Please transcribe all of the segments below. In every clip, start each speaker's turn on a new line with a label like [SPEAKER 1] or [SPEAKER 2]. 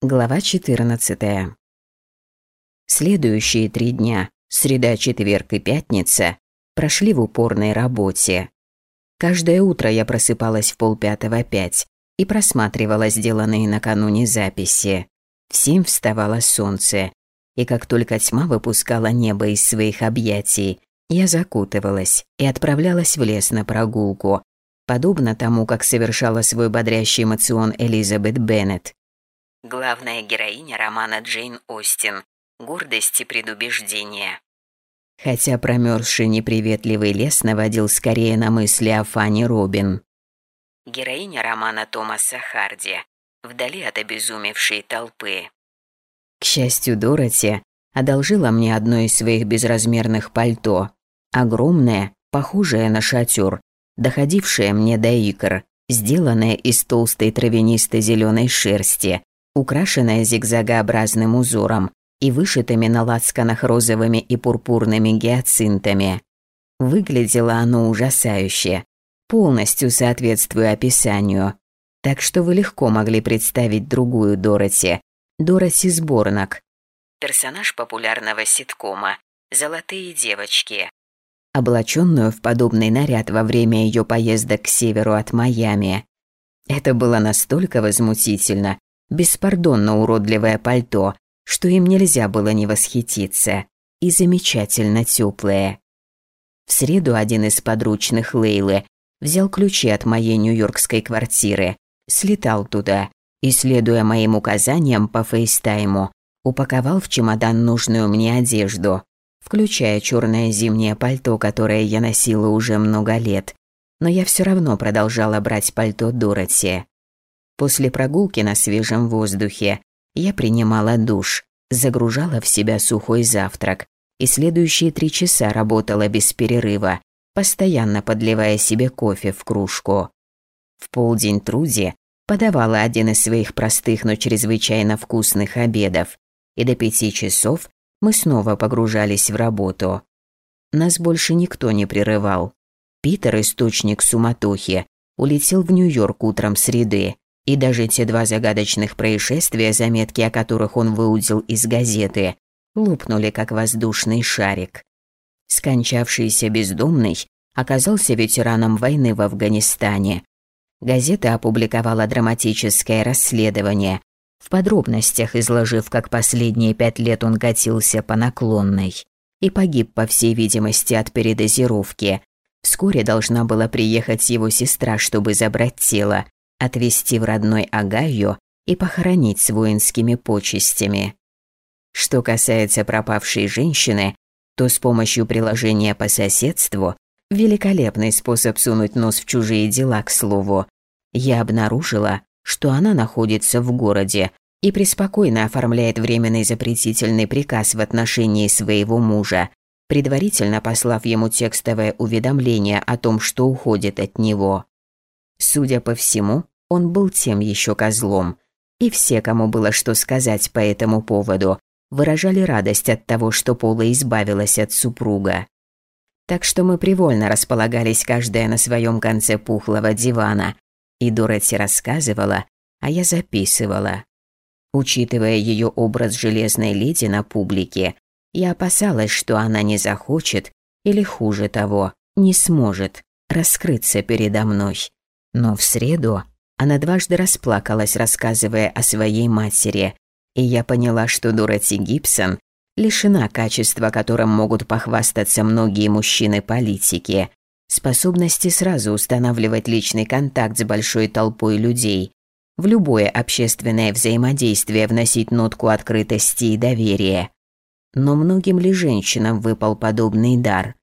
[SPEAKER 1] Глава 14. Следующие три дня, среда, четверг и пятница, прошли в упорной работе. Каждое утро я просыпалась в полпятого пять и просматривала сделанные накануне записи. В семь вставало солнце, и как только тьма выпускала небо из своих объятий, я закутывалась и отправлялась в лес на прогулку, подобно тому, как совершала свой бодрящий эмоцион Элизабет Беннет, главная героиня романа Джейн Остин «Гордость и предубеждение». Хотя промерзший неприветливый лес наводил скорее на мысли о Фанни Робин. Героиня романа Томаса Харди «Вдали от обезумевшей толпы». К счастью, Дороти одолжила мне одно из своих безразмерных пальто. Огромное, похожее на шатер, доходившее мне до икр, сделанное из толстой травянистой зеленой шерсти, украшенная зигзагообразным узором и вышитыми на лацканах розовыми и пурпурными гиацинтами. Выглядело оно ужасающе, полностью соответствуя описанию. Так что вы легко могли представить другую Дороти, Дороти Сборнок, персонаж популярного ситкома «Золотые девочки», облаченную в подобный наряд во время ее поездок к северу от Майами. Это было настолько возмутительно, беспардонно уродливое пальто, что им нельзя было не восхититься, и замечательно теплое. В среду один из подручных Лейлы взял ключи от моей нью-йоркской квартиры, слетал туда и, следуя моим указаниям по фейстайму, упаковал в чемодан нужную мне одежду, включая черное зимнее пальто, которое я носила уже много лет, но я все равно продолжала брать пальто Дороти. После прогулки на свежем воздухе я принимала душ, загружала в себя сухой завтрак и следующие три часа работала без перерыва, постоянно подливая себе кофе в кружку. В полдень Труди подавала один из своих простых, но чрезвычайно вкусных обедов, и до пяти часов мы снова погружались в работу. Нас больше никто не прерывал. Питер, источник суматохи, улетел в Нью-Йорк утром среды, и даже те два загадочных происшествия, заметки о которых он выудил из газеты, лупнули как воздушный шарик. Скончавшийся бездомный оказался ветераном войны в Афганистане. Газета опубликовала драматическое расследование, в подробностях изложив, как последние пять лет он катился по наклонной и погиб, по всей видимости, от передозировки. Вскоре должна была приехать его сестра, чтобы забрать тело, отвезти в родной Агаю и похоронить с воинскими почестями. Что касается пропавшей женщины, то с помощью приложения по соседству, великолепный способ сунуть нос в чужие дела, к слову, я обнаружила, что она находится в городе и преспокойно оформляет временный запретительный приказ в отношении своего мужа, предварительно послав ему текстовое уведомление о том, что уходит от него. Судя по всему, он был тем еще козлом, и все, кому было что сказать по этому поводу, выражали радость от того, что Пола избавилась от супруга. Так что мы привольно располагались каждая на своем конце пухлого дивана, и Дороти рассказывала, а я записывала. Учитывая ее образ железной леди на публике, я опасалась, что она не захочет, или хуже того, не сможет раскрыться передо мной. Но в среду она дважды расплакалась, рассказывая о своей матери, и я поняла, что Дороти Гибсон лишена качества, которым могут похвастаться многие мужчины-политики, способности сразу устанавливать личный контакт с большой толпой людей, в любое общественное взаимодействие вносить нотку открытости и доверия. Но многим ли женщинам выпал подобный дар?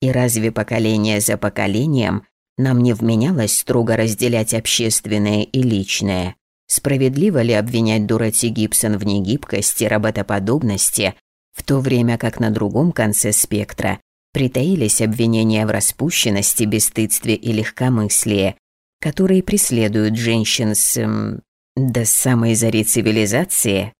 [SPEAKER 1] И разве поколение за поколением нам не вменялось строго разделять общественное и личное. Справедливо ли обвинять Дороти Гибсон в негибкости, работоподобности, в то время как на другом конце спектра притаились обвинения в распущенности, бесстыдстве и легкомыслии, которые преследуют женщин с... Эм, до самой зари цивилизации?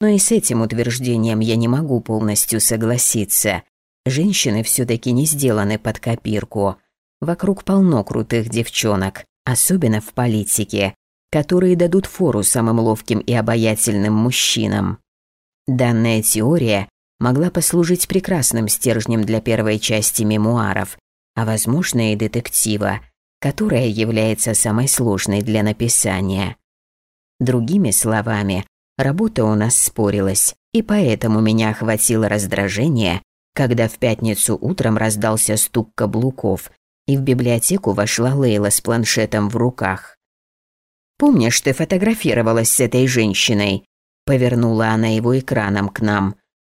[SPEAKER 1] Но и с этим утверждением я не могу полностью согласиться. Женщины все таки не сделаны под копирку – Вокруг полно крутых девчонок, особенно в политике, которые дадут фору самым ловким и обаятельным мужчинам. Данная теория могла послужить прекрасным стержнем для первой части мемуаров, а возможно и детектива, которая является самой сложной для написания. Другими словами, работа у нас спорилась, и поэтому меня охватило раздражение, когда в пятницу утром раздался стук каблуков, и в библиотеку вошла Лейла с планшетом в руках. «Помнишь, ты фотографировалась с этой женщиной?» Повернула она его экраном к нам.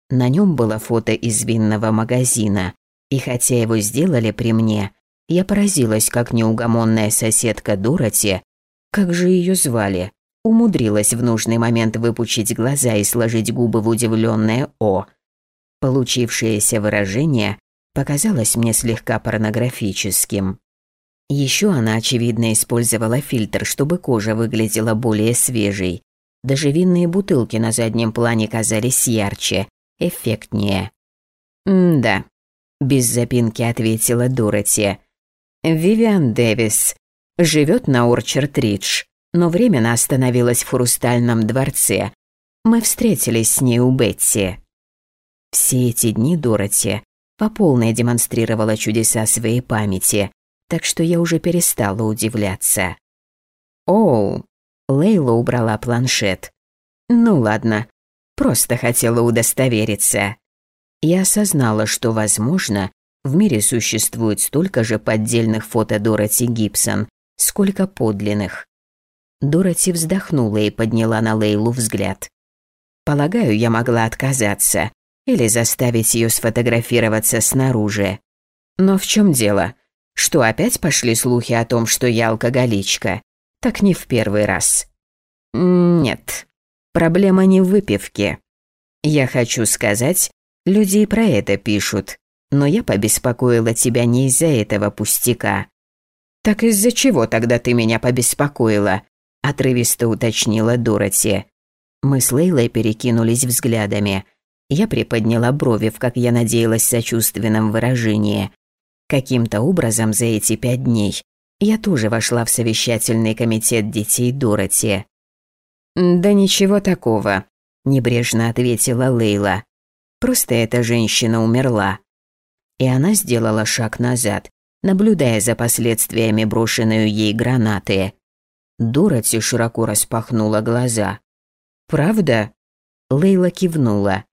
[SPEAKER 1] На нем было фото из винного магазина, и хотя его сделали при мне, я поразилась, как неугомонная соседка Дороти, как же ее звали, умудрилась в нужный момент выпучить глаза и сложить губы в удивленное «О». Получившееся выражение показалось мне слегка порнографическим. Еще она, очевидно, использовала фильтр, чтобы кожа выглядела более свежей. Даже винные бутылки на заднем плане казались ярче, эффектнее. «Да», – без запинки ответила Дороти. «Вивиан Дэвис. Живет на Орчард-Ридж, но временно остановилась в Хрустальном дворце. Мы встретились с ней у Бетти». Все эти дни Дороти по полной демонстрировала чудеса своей памяти, так что я уже перестала удивляться. «Оу!» – Лейла убрала планшет. «Ну ладно, просто хотела удостовериться». Я осознала, что, возможно, в мире существует столько же поддельных фото Дороти Гибсон, сколько подлинных. Дороти вздохнула и подняла на Лейлу взгляд. Полагаю, я могла отказаться, или заставить ее сфотографироваться снаружи. Но в чем дело? Что опять пошли слухи о том, что я алкоголичка? Так не в первый раз. Нет, проблема не в выпивке. Я хочу сказать, люди и про это пишут, но я побеспокоила тебя не из-за этого пустяка. Так из-за чего тогда ты меня побеспокоила? Отрывисто уточнила Дороти. Мы с Лейлой перекинулись взглядами – я приподняла брови в, как я надеялась, сочувственном выражении. Каким-то образом за эти пять дней я тоже вошла в совещательный комитет детей Дороти. «Да ничего такого», – небрежно ответила Лейла. «Просто эта женщина умерла». И она сделала шаг назад, наблюдая за последствиями брошенной ей гранаты. Дороти широко распахнула глаза. «Правда?» Лейла кивнула.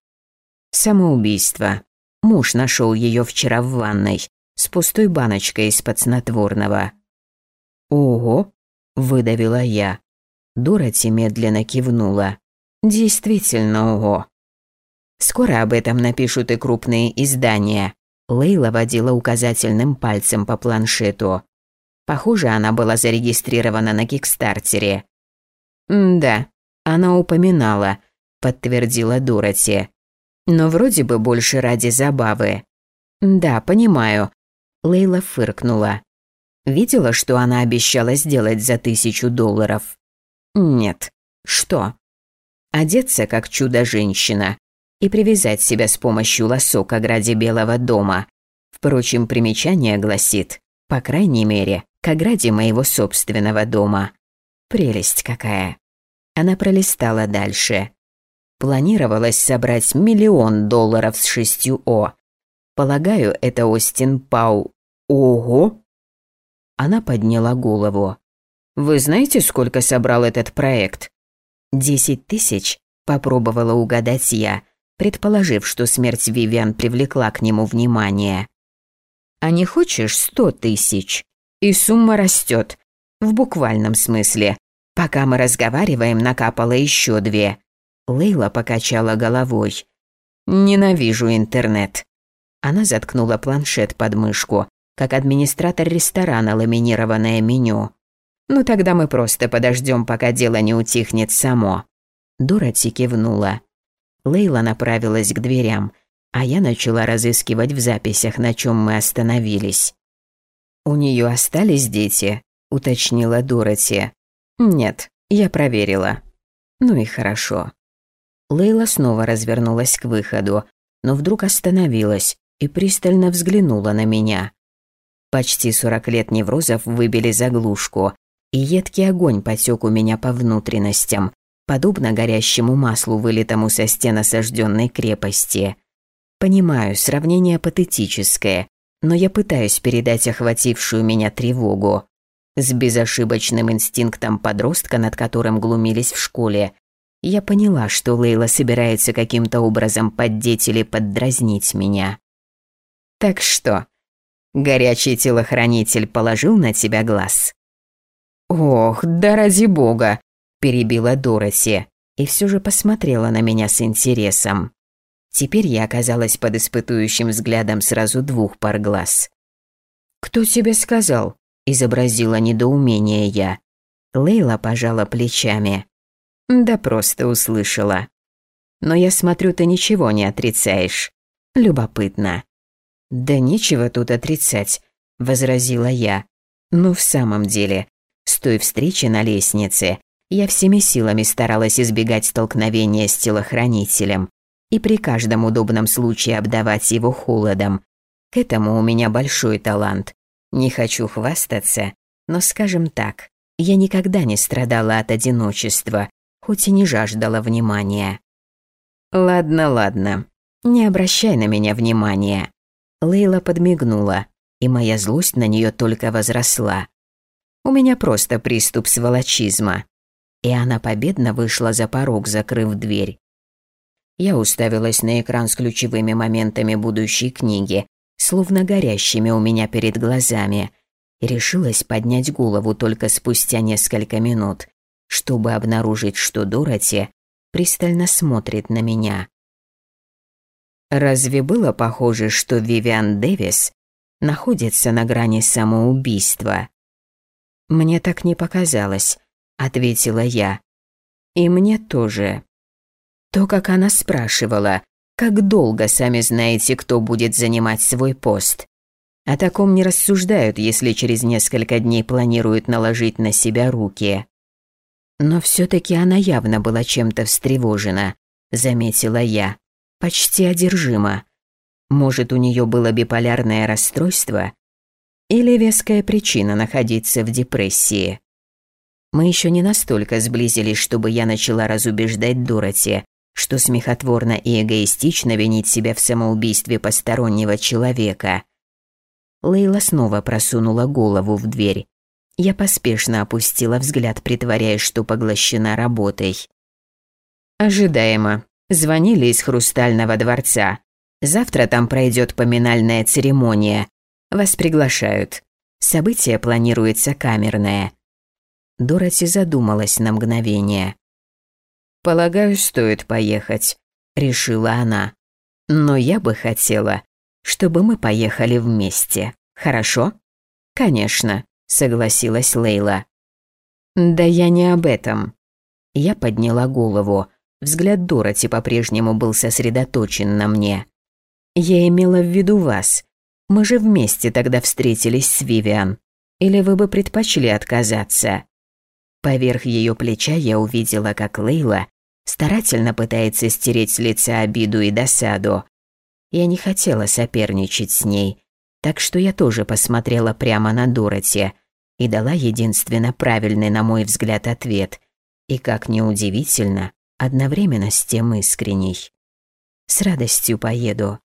[SPEAKER 1] Самоубийство. Муж нашел ее вчера в ванной с пустой баночкой из-под снотворного. «Ого!» – выдавила я. Дороти медленно кивнула. «Действительно, ого!» «Скоро об этом напишут и крупные издания», – Лейла водила указательным пальцем по планшету. Похоже, она была зарегистрирована на Кикстартере. «Да, она упоминала», – подтвердила Дороти но вроде бы больше ради забавы. Да, понимаю. Лейла фыркнула. Видела, что она обещала сделать за тысячу долларов? Нет. Что? Одеться как чудо-женщина и привязать себя с помощью лосо к ограде Белого дома. Впрочем, примечание гласит, по крайней мере, к ограде моего собственного дома. Прелесть какая. Она пролистала дальше. Планировалось собрать миллион долларов с шестью О. Полагаю, это Остин Пау. Ого! Она подняла голову. Вы знаете, сколько собрал этот проект? Десять тысяч, попробовала угадать я, предположив, что смерть Вивиан привлекла к нему внимание. А не хочешь сто тысяч? И сумма растет. В буквальном смысле. Пока мы разговариваем, накапало еще две. Лейла покачала головой. «Ненавижу интернет». Она заткнула планшет под мышку, как администратор ресторана ламинированное меню. «Ну тогда мы просто подождем, пока дело не утихнет само». Дороти кивнула. Лейла направилась к дверям, а я начала разыскивать в записях, на чем мы остановились. «У нее остались дети?» – уточнила Дороти. «Нет, я проверила». «Ну и хорошо». Лейла снова развернулась к выходу, но вдруг остановилась и пристально взглянула на меня. Почти сорок лет неврозов выбили заглушку, и едкий огонь потек у меня по внутренностям, подобно горящему маслу, вылитому со стен осажденной крепости. Понимаю, сравнение патетическое, но я пытаюсь передать охватившую меня тревогу. С безошибочным инстинктом подростка, над которым глумились в школе, я поняла, что Лейла собирается каким-то образом поддеть или поддразнить меня. Так что, горячий телохранитель положил на тебя глаз? Ох, да ради бога, перебила Дороти и все же посмотрела на меня с интересом. Теперь я оказалась под испытующим взглядом сразу двух пар глаз. «Кто тебе сказал?» – изобразила недоумение я. Лейла пожала плечами. Да просто услышала. Но я смотрю, ты ничего не отрицаешь. Любопытно. Да нечего тут отрицать, возразила я. Ну в самом деле, с той встречи на лестнице я всеми силами старалась избегать столкновения с телохранителем и при каждом удобном случае обдавать его холодом. К этому у меня большой талант. Не хочу хвастаться, но скажем так, я никогда не страдала от одиночества хоть и не жаждала внимания. «Ладно, ладно, не обращай на меня внимания». Лейла подмигнула, и моя злость на нее только возросла. У меня просто приступ сволочизма. И она победно вышла за порог, закрыв дверь. Я уставилась на экран с ключевыми моментами будущей книги, словно горящими у меня перед глазами, решилась поднять голову только спустя несколько минут, чтобы обнаружить, что Дороти пристально смотрит на меня. Разве было похоже, что Вивиан Дэвис находится на грани самоубийства? Мне так не показалось, ответила я. И мне тоже. То, как она спрашивала, как долго, сами знаете, кто будет занимать свой пост. О таком не рассуждают, если через несколько дней планируют наложить на себя руки. Но все-таки она явно была чем-то встревожена, заметила я. Почти одержима. Может, у нее было биполярное расстройство? Или веская причина находиться в депрессии? Мы еще не настолько сблизились, чтобы я начала разубеждать Дороти, что смехотворно и эгоистично винить себя в самоубийстве постороннего человека. Лейла снова просунула голову в дверь. Я поспешно опустила взгляд, притворяясь, что поглощена работой. Ожидаемо. Звонили из Хрустального дворца. Завтра там пройдет поминальная церемония. Вас приглашают. Событие планируется камерное. Дороти задумалась на мгновение. «Полагаю, стоит поехать», — решила она. «Но я бы хотела, чтобы мы поехали вместе. Хорошо?» «Конечно согласилась Лейла. Да я не об этом. Я подняла голову. Взгляд Дороти по-прежнему был сосредоточен на мне. Я имела в виду вас. Мы же вместе тогда встретились с Вивиан. Или вы бы предпочли отказаться? Поверх ее плеча я увидела, как Лейла старательно пытается стереть с лица обиду и досаду. Я не хотела соперничать с ней, так что я тоже посмотрела прямо на Дороти и дала единственно правильный, на мой взгляд, ответ. И, как неудивительно, одновременно с тем искренний. «С радостью поеду»,